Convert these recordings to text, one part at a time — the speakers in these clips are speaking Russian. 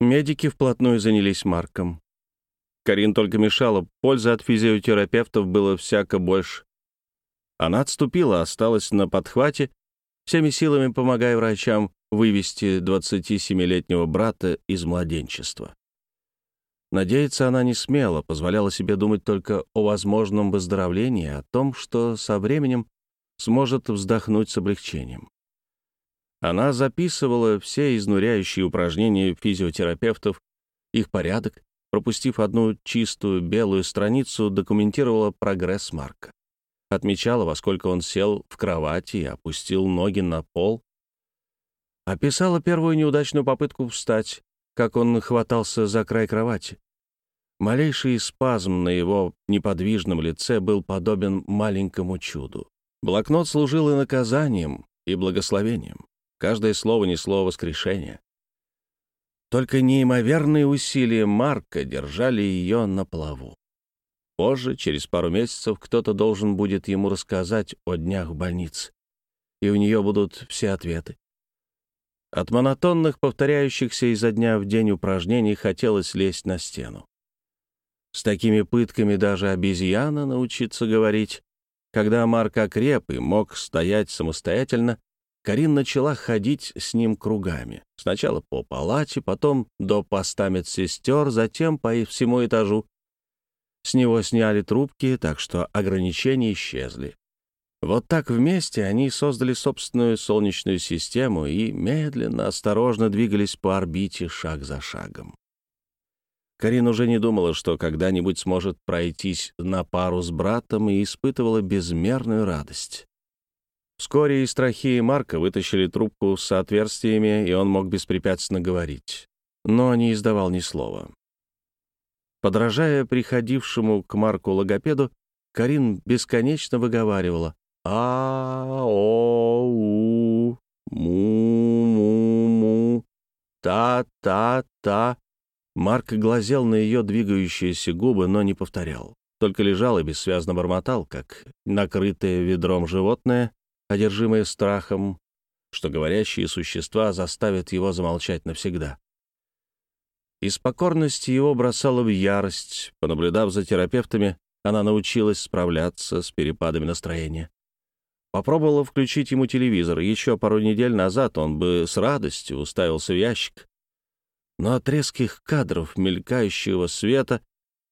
Медики вплотную занялись Марком. Карин только мешала, пользы от физиотерапевтов было всяко больше. Она отступила, осталась на подхвате, всеми силами помогая врачам вывести 27-летнего брата из младенчества. Надеяться она не смела, позволяла себе думать только о возможном выздоровлении, о том, что со временем сможет вздохнуть с облегчением. Она записывала все изнуряющие упражнения физиотерапевтов, их порядок, пропустив одну чистую белую страницу, документировала прогресс Марка. Отмечала, во сколько он сел в кровати и опустил ноги на пол. Описала первую неудачную попытку встать, как он хватался за край кровати. Малейший спазм на его неподвижном лице был подобен маленькому чуду. Блокнот служил и наказанием, и благословением. Каждое слово несло воскрешение. Только неимоверные усилия Марка держали ее на плаву. Позже, через пару месяцев, кто-то должен будет ему рассказать о днях в больнице, и у нее будут все ответы. От монотонных, повторяющихся изо дня в день упражнений хотелось лезть на стену. С такими пытками даже обезьяна научиться говорить. Когда Марк окреп и мог стоять самостоятельно, Карин начала ходить с ним кругами. Сначала по палате, потом до поста медсестер, затем по всему этажу. С него сняли трубки, так что ограничения исчезли. Вот так вместе они создали собственную солнечную систему и медленно, осторожно двигались по орбите шаг за шагом. Карин уже не думала, что когда-нибудь сможет пройтись на пару с братом и испытывала безмерную радость. Вскоре из трахеи Марка вытащили трубку с отверстиями, и он мог беспрепятственно говорить, но не издавал ни слова. Подражая приходившему к Марку логопеду, Карин бесконечно выговаривала а о у му му му та та та Марк глазел на ее двигающиеся губы, но не повторял. Только лежал и бессвязно бормотал, как накрытое ведром животное, одержимое страхом, что говорящие существа заставят его замолчать навсегда. Из покорности его бросала в ярость. Понаблюдав за терапевтами, она научилась справляться с перепадами настроения. Попробовала включить ему телевизор. Еще пару недель назад он бы с радостью уставился в ящик. Но от резких кадров, мелькающего света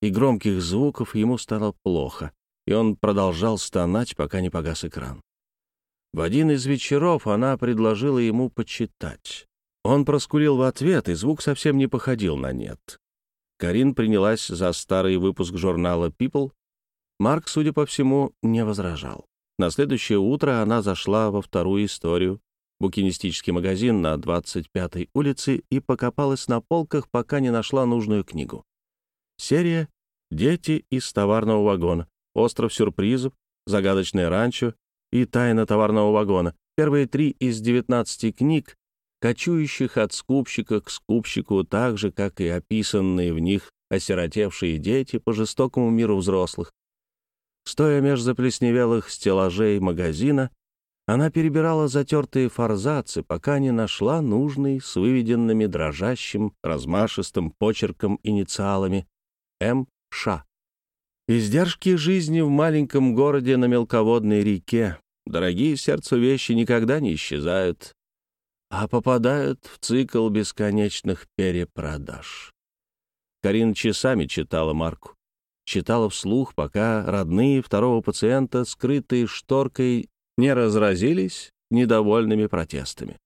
и громких звуков ему стало плохо, и он продолжал стонать, пока не погас экран. В один из вечеров она предложила ему почитать. Он проскулил в ответ, и звук совсем не походил на «нет». Карин принялась за старый выпуск журнала People. Марк, судя по всему, не возражал. На следующее утро она зашла во вторую историю, букинистический магазин на 25-й улице, и покопалась на полках, пока не нашла нужную книгу. Серия «Дети из товарного вагона», «Остров сюрпризов», «Загадочное ранчо» и «Тайна товарного вагона». Первые три из 19 книг, кочующих от скупщика к скупщику, так же, как и описанные в них осиротевшие дети по жестокому миру взрослых. Стоя меж заплесневелых стеллажей магазина, она перебирала затертые форзацы, пока не нашла нужный с выведенными дрожащим, размашистым почерком инициалами М.Ш. Издержки жизни в маленьком городе на мелководной реке. Дорогие сердцу вещи никогда не исчезают, а попадают в цикл бесконечных перепродаж. Карин часами читала Марку читала вслух, пока родные второго пациента, скрытые шторкой, не разразились недовольными протестами.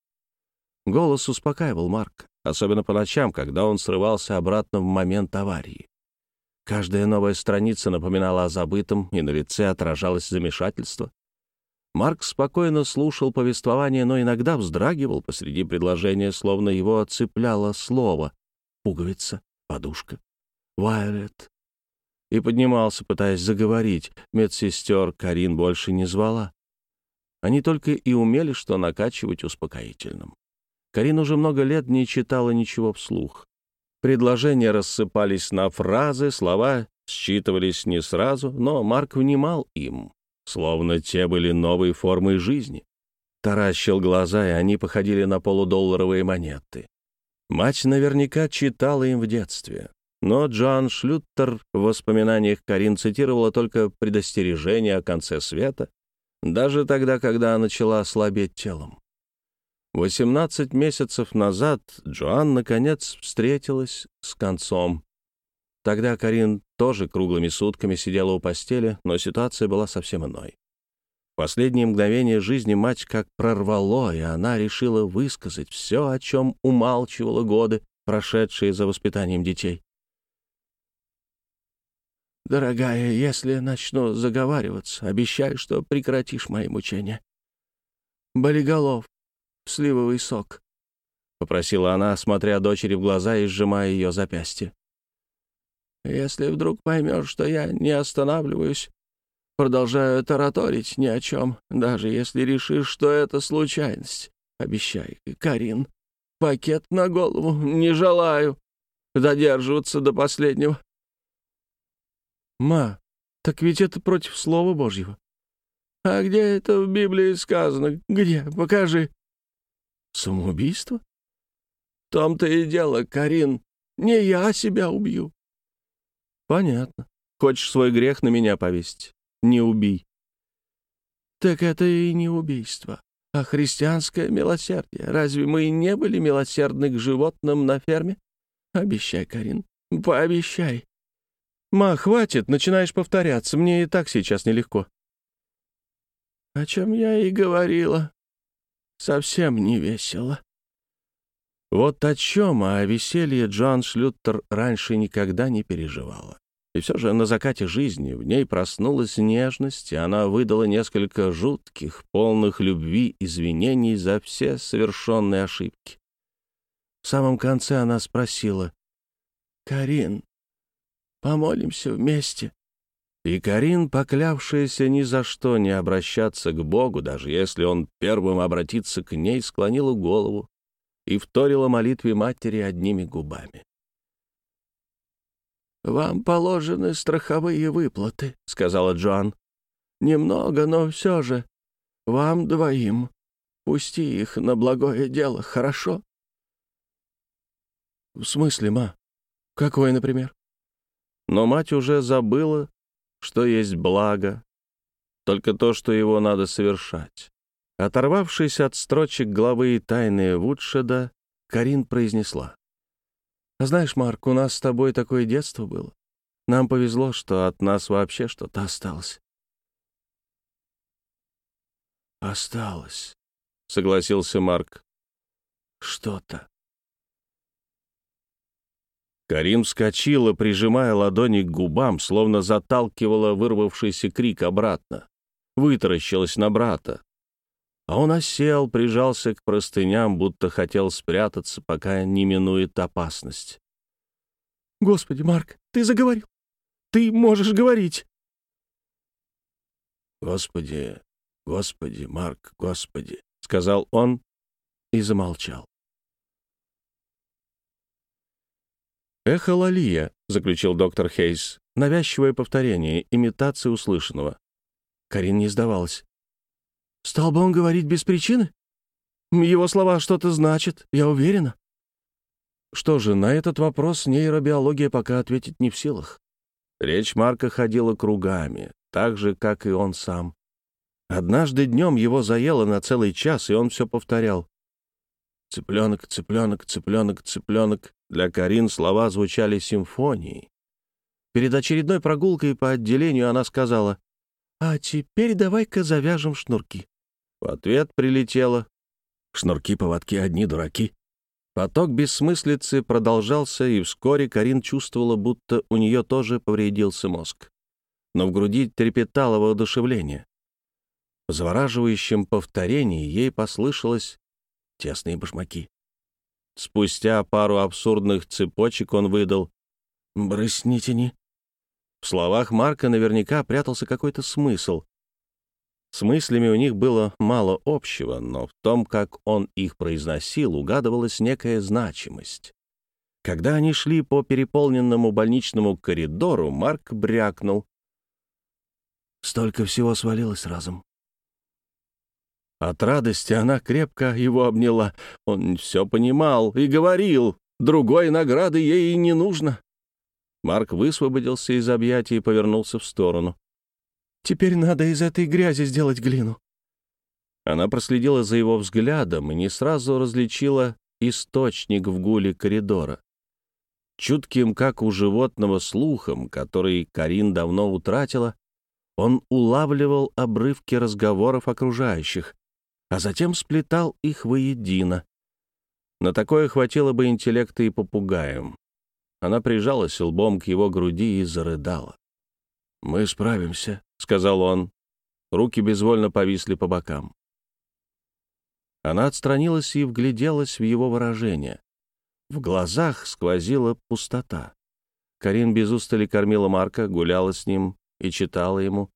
Голос успокаивал Марк, особенно по ночам, когда он срывался обратно в момент аварии. Каждая новая страница напоминала о забытом, и на лице отражалось замешательство. Марк спокойно слушал повествование, но иногда вздрагивал посреди предложения, словно его оцепляло слово «пуговица», «подушка», «вайолет», и поднимался, пытаясь заговорить. Медсестер Карин больше не звала. Они только и умели, что накачивать успокоительным. Карин уже много лет не читала ничего вслух. Предложения рассыпались на фразы, слова считывались не сразу, но Марк внимал им, словно те были новой формой жизни. Таращил глаза, и они походили на полудолларовые монеты. Мать наверняка читала им в детстве. Но Джоан Шлюттер в воспоминаниях Карин цитировала только предостережение о конце света, даже тогда, когда начала слабеть телом. 18 месяцев назад Джоан, наконец, встретилась с концом. Тогда Карин тоже круглыми сутками сидела у постели, но ситуация была совсем иной. Последние мгновения жизни мать как прорвало, и она решила высказать все, о чем умалчивала годы, прошедшие за воспитанием детей. «Дорогая, если начну заговариваться, обещай, что прекратишь мои мучения. Болиголов, сливовый сок», — попросила она, смотря дочери в глаза и сжимая ее запястье. «Если вдруг поймешь, что я не останавливаюсь, продолжаю тараторить ни о чем, даже если решишь, что это случайность, обещай, Карин, пакет на голову не желаю задерживаться до последнего». «Ма, так ведь это против Слова Божьего». «А где это в Библии сказано? Где? Покажи». «Самоубийство?» «В том-то и дело, Карин. Не я себя убью». «Понятно. Хочешь свой грех на меня повесить? Не убий». «Так это и не убийство, а христианское милосердие. Разве мы не были милосердны к животным на ферме? Обещай, Карин, пообещай». «Ма, хватит, начинаешь повторяться. Мне и так сейчас нелегко». «О чем я и говорила. Совсем не весело». Вот о чем, а о веселье Джоан Шлюттер раньше никогда не переживала. И все же на закате жизни в ней проснулась нежность, и она выдала несколько жутких, полных любви извинений за все совершенные ошибки. В самом конце она спросила, «Карин, Помолимся вместе». И Карин, поклявшаяся ни за что не обращаться к Богу, даже если он первым обратится к ней, склонила голову и вторила молитве матери одними губами. «Вам положены страховые выплаты», — сказала Джоан. «Немного, но все же. Вам двоим. Пусти их на благое дело, хорошо?» «В смысле, ма? Какое, например?» Но мать уже забыла, что есть благо, только то, что его надо совершать. Оторвавшись от строчек главы «Тайные Вудшеда», Карин произнесла. «А знаешь, Марк, у нас с тобой такое детство было. Нам повезло, что от нас вообще что-то осталось». «Осталось», — согласился Марк. «Что-то». Карим вскочила, прижимая ладони к губам, словно заталкивала вырвавшийся крик обратно. Вытаращилась на брата. А он осел, прижался к простыням, будто хотел спрятаться, пока не минует опасность. «Господи, Марк, ты заговорил! Ты можешь говорить!» «Господи, Господи, Марк, Господи!» — сказал он и замолчал. «Эхололия», — заключил доктор Хейс, — навязчивое повторение, имитация услышанного. Карин не сдавалась. «Стал бы он говорить без причины? Его слова что-то значат, я уверена». Что же, на этот вопрос нейробиология пока ответить не в силах. Речь Марка ходила кругами, так же, как и он сам. Однажды днем его заело на целый час, и он все повторял. «Цыпленок, цыпленок, цыпленок, цыпленок». Для Карин слова звучали симфонией. Перед очередной прогулкой по отделению она сказала, «А теперь давай-ка завяжем шнурки». В ответ прилетело, «Шнурки-поводки одни дураки». Поток бессмыслицы продолжался, и вскоре Карин чувствовала, будто у нее тоже повредился мозг. Но в груди трепетало воодушевление. В завораживающем повторении ей послышалось тесные башмаки. Спустя пару абсурдных цепочек он выдал «Брыснитини». В словах Марка наверняка прятался какой-то смысл. С мыслями у них было мало общего, но в том, как он их произносил, угадывалась некая значимость. Когда они шли по переполненному больничному коридору, Марк брякнул. Столько всего свалилось разом. От радости она крепко его обняла. Он все понимал и говорил, другой награды ей и не нужно. Марк высвободился из объятий и повернулся в сторону. «Теперь надо из этой грязи сделать глину». Она проследила за его взглядом и не сразу различила источник в гуле коридора. Чутким, как у животного, слухом, который Карин давно утратила, он улавливал обрывки разговоров окружающих, а затем сплетал их воедино. На такое хватило бы интеллекта и попугаем. Она прижалась лбом к его груди и зарыдала. «Мы справимся», — сказал он. Руки безвольно повисли по бокам. Она отстранилась и вгляделась в его выражение. В глазах сквозила пустота. Карин без устали кормила Марка, гуляла с ним и читала ему,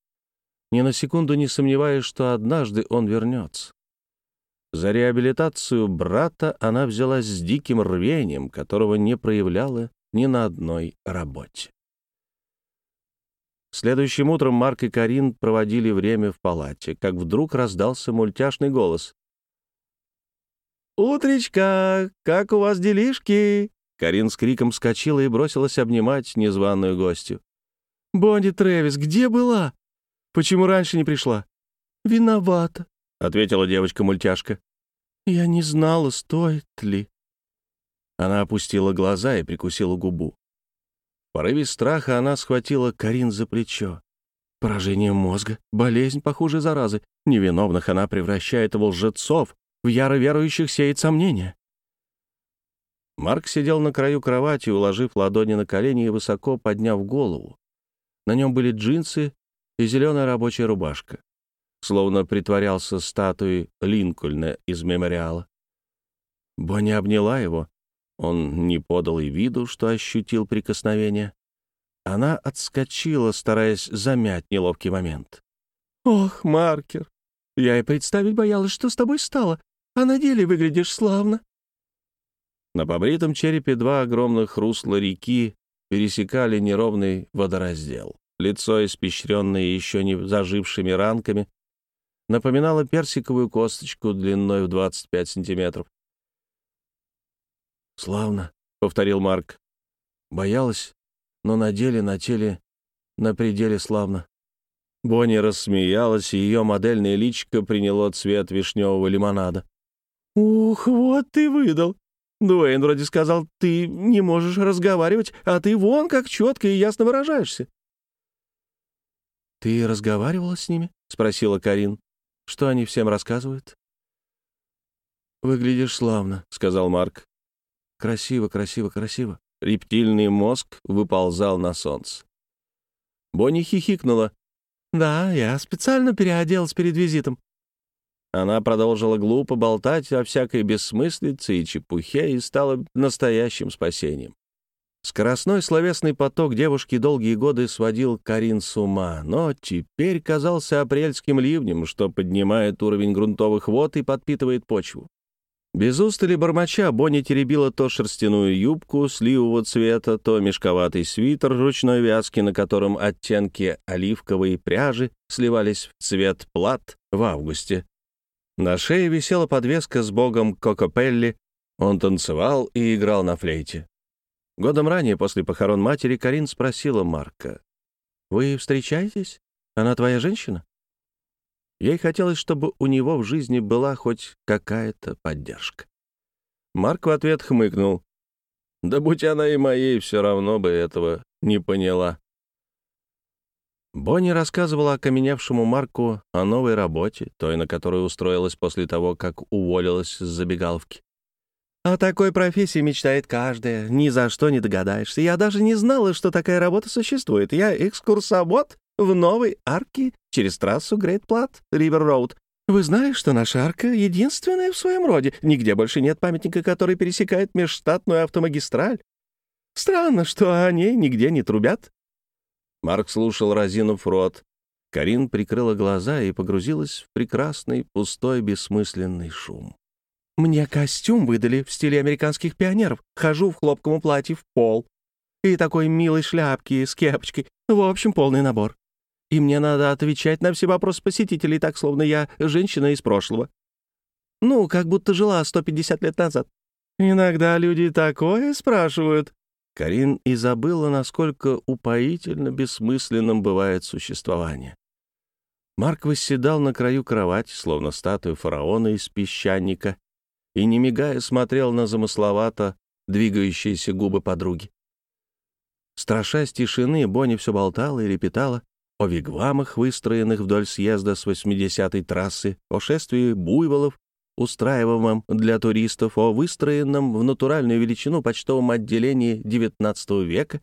ни на секунду не сомневаясь, что однажды он вернется. За реабилитацию брата она взялась с диким рвением, которого не проявляла ни на одной работе. Следующим утром Марк и Карин проводили время в палате, как вдруг раздался мультяшный голос. «Утречка! Как у вас делишки?» Карин с криком вскочила и бросилась обнимать незваную гостью. «Бонни Трэвис, где была? Почему раньше не пришла?» «Виновата», — ответила девочка-мультяшка. «Я не знала, стоит ли». Она опустила глаза и прикусила губу. В порыве страха она схватила Карин за плечо. Поражение мозга, болезнь похуже заразы. Невиновных она превращает в лжецов, в яро верующих сеет сомнения. Марк сидел на краю кровати, уложив ладони на колени и высоко подняв голову. На нем были джинсы и зеленая рабочая рубашка. Словно притворялся статуей Линкольна из мемориала. Бонни обняла его. Он не подал и виду, что ощутил прикосновение. Она отскочила, стараясь замять неловкий момент. «Ох, Маркер, я и представить боялась, что с тобой стало а на деле выглядишь славно». На побритом черепе два огромных русла реки пересекали неровный водораздел. Лицо, испещренное еще не зажившими ранками, напоминало персиковую косточку длиной в 25 сантиметров. «Славно», — повторил Марк. «Боялась, но на деле, на теле, на пределе славно». Бонни рассмеялась, и ее модельное личико приняло цвет вишневого лимонада. «Ух, вот ты выдал! Дуэйн вроде сказал, ты не можешь разговаривать, а ты вон как четко и ясно выражаешься». «Ты разговаривала с ними?» — спросила Карин. «Что они всем рассказывают?» «Выглядишь славно», — сказал Марк. «Красиво, красиво, красиво». Рептильный мозг выползал на солнце. Бонни хихикнула. «Да, я специально переоделась перед визитом. Она продолжила глупо болтать о всякой бессмыслице и чепухе и стала настоящим спасением. Скоростной словесный поток девушки долгие годы сводил Карин с ума, но теперь казался апрельским ливнем, что поднимает уровень грунтовых вод и подпитывает почву. Без устали бормоча Бонни теребила то шерстяную юбку сливового цвета, то мешковатый свитер ручной вязки, на котором оттенки оливковой пряжи сливались в цвет плат в августе, на шее висела подвеска с богом Кокопелли. Он танцевал и играл на флейте. Годом ранее, после похорон матери, Карин спросила Марка. «Вы встречаетесь? Она твоя женщина?» Ей хотелось, чтобы у него в жизни была хоть какая-то поддержка. Марк в ответ хмыкнул. «Да будь она и моей, все равно бы этого не поняла». Бонни рассказывала окаменевшему Марку о новой работе, той, на которую устроилась после того, как уволилась с забегаловки. «О такой профессии мечтает каждая, ни за что не догадаешься. Я даже не знала, что такая работа существует. Я экскурсовод в новой арке через трассу Грейт Плат, Ривер Роуд. Вы знаете, что наша арка единственная в своем роде. Нигде больше нет памятника, который пересекает межштатную автомагистраль. Странно, что о ней нигде не трубят. Марк слушал, разинув рот. Карин прикрыла глаза и погрузилась в прекрасный, пустой, бессмысленный шум. «Мне костюм выдали в стиле американских пионеров. Хожу в хлопковом платье в пол. И такой милой шляпки с кепочкой. В общем, полный набор. И мне надо отвечать на все вопросы посетителей, так, словно я женщина из прошлого. Ну, как будто жила 150 лет назад. Иногда люди такое спрашивают». Карин и забыла, насколько упоительно бессмысленным бывает существование. Марк восседал на краю кровати, словно статуя фараона из песчаника, и, не мигая, смотрел на замысловато двигающиеся губы подруги. Страшась тишины, Бонни все болтала и лепетала о вигвамах, выстроенных вдоль съезда с 80-й трассы, о шествии буйволов, устраиваемом для туристов, о выстроенном в натуральную величину почтовом отделении XIX века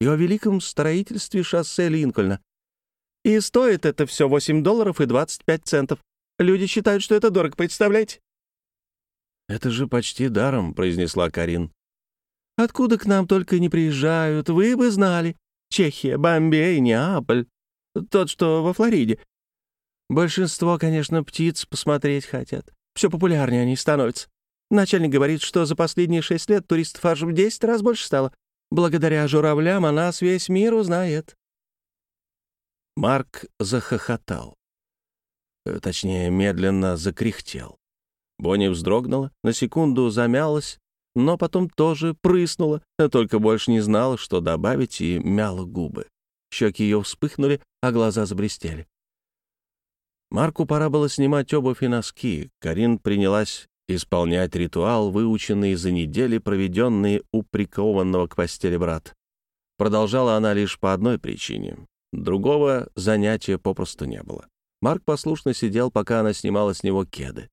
и о великом строительстве шоссе Линкольна. И стоит это все 8 долларов и 25 центов. Люди считают, что это дорого, представляете? «Это же почти даром», — произнесла Карин. «Откуда к нам только не приезжают, вы бы знали. Чехия, Бомбей, Неаполь. Тот, что во Флориде. Большинство, конечно, птиц посмотреть хотят. Все популярнее они становятся. Начальник говорит, что за последние шесть лет туристов аж в десять раз больше стало. Благодаря журавлям о нас весь мир узнает». Марк захохотал. Э, точнее, медленно закряхтел. Бонни вздрогнула, на секунду замялась, но потом тоже прыснула, только больше не знала, что добавить, и мяла губы. Щеки ее вспыхнули, а глаза заблестели. Марку пора было снимать обувь и носки. Карин принялась исполнять ритуал, выученный за недели, проведенные у прикованного к постели брат. Продолжала она лишь по одной причине. Другого занятия попросту не было. Марк послушно сидел, пока она снимала с него кеды.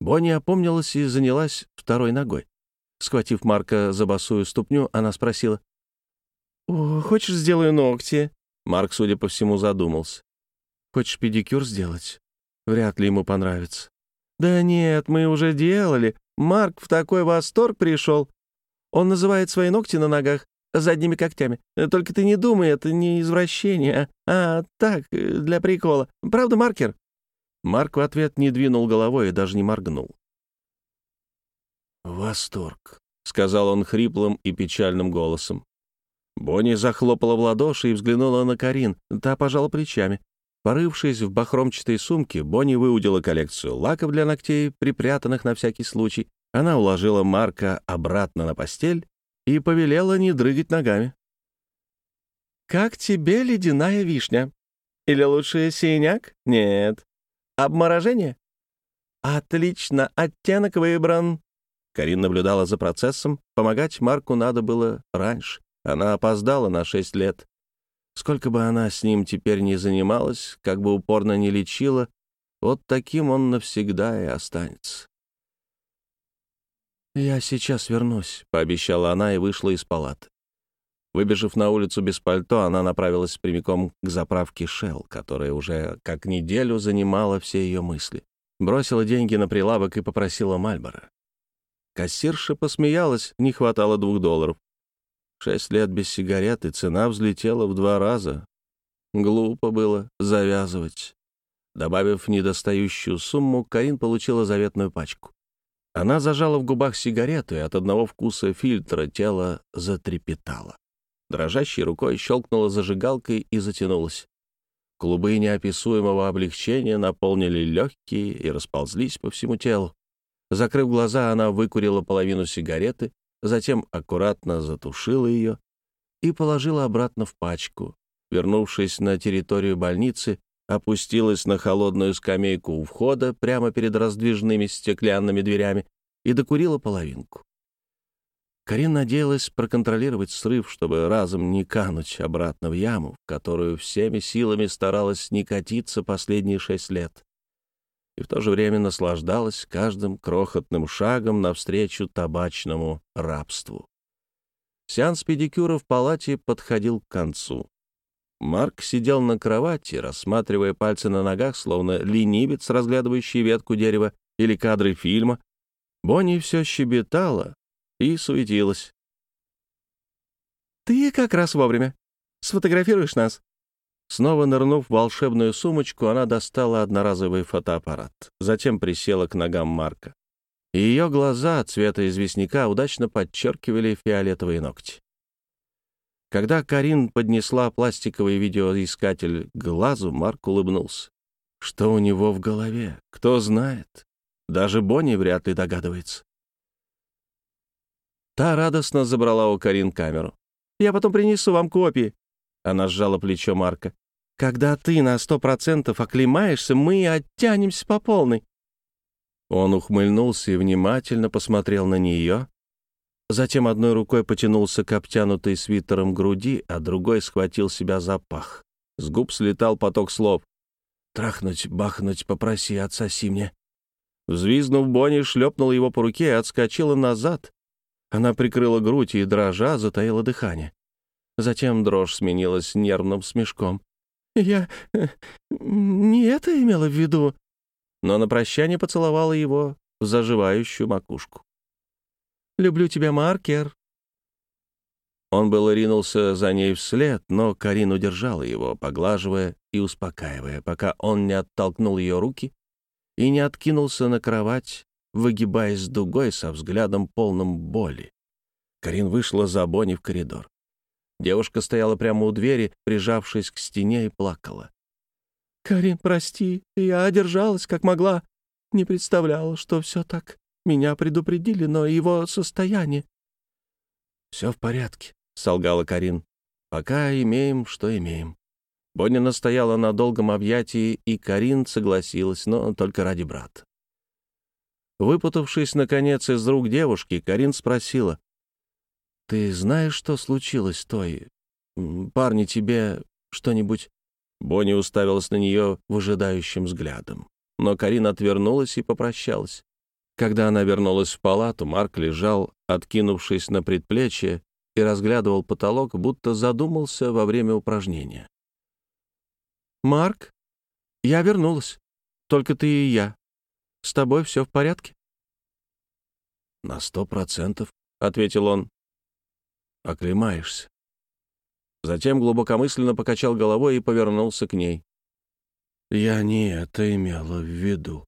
Бонни опомнилась и занялась второй ногой. Схватив Марка за босую ступню, она спросила. «О, хочешь, сделаю ногти?» Марк, судя по всему, задумался. «Хочешь педикюр сделать? Вряд ли ему понравится». «Да нет, мы уже делали. Марк в такой восторг пришел. Он называет свои ногти на ногах задними когтями. Только ты не думай, это не извращение, а, а так, для прикола. Правда, Маркер?» Марк в ответ не двинул головой и даже не моргнул. «Восторг», — сказал он хриплым и печальным голосом. Бонни захлопала в ладоши и взглянула на Карин. Та пожала плечами. Порывшись в бахромчатой сумке, Бонни выудила коллекцию лаков для ногтей, припрятанных на всякий случай. Она уложила Марка обратно на постель и повелела не дрыгать ногами. «Как тебе ледяная вишня? Или лучше синяк? Нет. Обморожение? Отлично, оттенок выбран. Карин наблюдала за процессом. Помогать Марку надо было раньше. Она опоздала на шесть лет. Сколько бы она с ним теперь не занималась, как бы упорно не лечила, вот таким он навсегда и останется. «Я сейчас вернусь», — пообещала она и вышла из палаты. Выбежав на улицу без пальто, она направилась прямиком к заправке Shell, которая уже как неделю занимала все ее мысли. Бросила деньги на прилавок и попросила Мальбора. Кассирша посмеялась, не хватало двух долларов. Шесть лет без сигарет, и цена взлетела в два раза. Глупо было завязывать. Добавив недостающую сумму, Карин получила заветную пачку. Она зажала в губах сигарету, и от одного вкуса фильтра тело затрепетало. Дрожащей рукой щелкнула зажигалкой и затянулась. Клубы неописуемого облегчения наполнили легкие и расползлись по всему телу. Закрыв глаза, она выкурила половину сигареты, затем аккуратно затушила ее и положила обратно в пачку. Вернувшись на территорию больницы, опустилась на холодную скамейку у входа прямо перед раздвижными стеклянными дверями и докурила половинку. Карин надеялась проконтролировать срыв, чтобы разом не кануть обратно в яму, в которую всеми силами старалась не катиться последние шесть лет. И в то же время наслаждалась каждым крохотным шагом навстречу табачному рабству. Сеанс педикюра в палате подходил к концу. Марк сидел на кровати, рассматривая пальцы на ногах, словно ленивец, разглядывающий ветку дерева или кадры фильма. Бонни все щебетала, и суетилась. «Ты как раз вовремя. Сфотографируешь нас?» Снова нырнув в волшебную сумочку, она достала одноразовый фотоаппарат, затем присела к ногам Марка. Ее глаза цвета известняка удачно подчеркивали фиолетовые ногти. Когда Карин поднесла пластиковый видеоискатель к глазу, Марк улыбнулся. Что у него в голове? Кто знает? Даже Бонни вряд ли догадывается. Та радостно забрала у Карин камеру. «Я потом принесу вам копии». Она сжала плечо Марка. «Когда ты на сто процентов оклемаешься, мы оттянемся по полной». Он ухмыльнулся и внимательно посмотрел на нее, Затем одной рукой потянулся к обтянутой свитером груди, а другой схватил себя за пах. С губ слетал поток слов. «Трахнуть, бахнуть, попроси, отсоси мне». Взвизнув, Бонни шлепнул его по руке и отскочила назад. Она прикрыла грудь и, дрожа, затаила дыхание. Затем дрожь сменилась нервным смешком. «Я э, не это имела в виду». Но на прощание поцеловала его в заживающую макушку. Люблю тебя, Маркер». Он было ринулся за ней вслед, но Карин удержала его, поглаживая и успокаивая, пока он не оттолкнул ее руки и не откинулся на кровать, выгибаясь дугой со взглядом полным боли. Карин вышла за Бонни в коридор. Девушка стояла прямо у двери, прижавшись к стене, и плакала. «Карин, прости, я одержалась, как могла. Не представляла, что все так меня предупредили, но его состояние...» «Все в порядке», — солгала Карин. «Пока имеем, что имеем». Бонни настояла на долгом объятии, и Карин согласилась, но только ради брата. Выпутавшись, наконец, из рук девушки, Карин спросила. «Ты знаешь, что случилось той? Парни тебе что-нибудь...» Бонни уставилась на нее выжидающим взглядом. Но Карин отвернулась и попрощалась. Когда она вернулась в палату, Марк лежал, откинувшись на предплечье, и разглядывал потолок, будто задумался во время упражнения. «Марк, я вернулась. Только ты и я. С тобой все в порядке?» «На сто процентов», — ответил он. «Оклемаешься». Затем глубокомысленно покачал головой и повернулся к ней. «Я не это имела в виду».